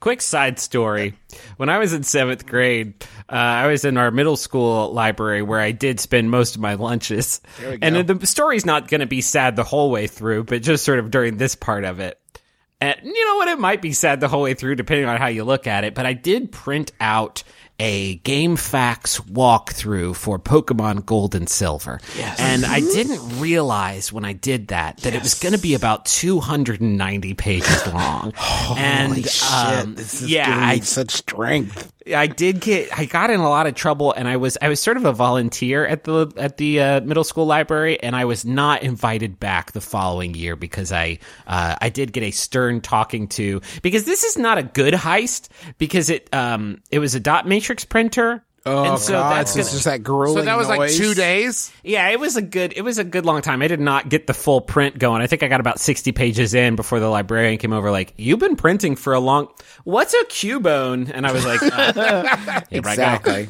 Quick side story. When I was in seventh grade, uh, I was in our middle school library where I did spend most of my lunches. And the story's not going to be sad the whole way through, but just sort of during this part of it. And you know what? It might be sad the whole way through, depending on how you look at it. But I did print out a GameFAQs walkthrough for Pokemon Gold and Silver. Yes. And I didn't realize when I did that that it was going to be about 290 pages long. and Holy shit! um, this is yeah, giving me I such strength. I did get I got in a lot of trouble and I was I was sort of a volunteer at the at the uh, middle school library and I was not invited back the following year because I uh, I did get a stern talking to because this is not a good heist because it um it was a dot matrix printer Oh and so god! that's So it's just that grueling. So that was like two days. yeah, it was a good it was a good long time. I did not get the full print going. I think I got about 60 pages in before the librarian came over like, "You've been printing for a long What's a cubone?" And I was like, uh, here I go. Exactly.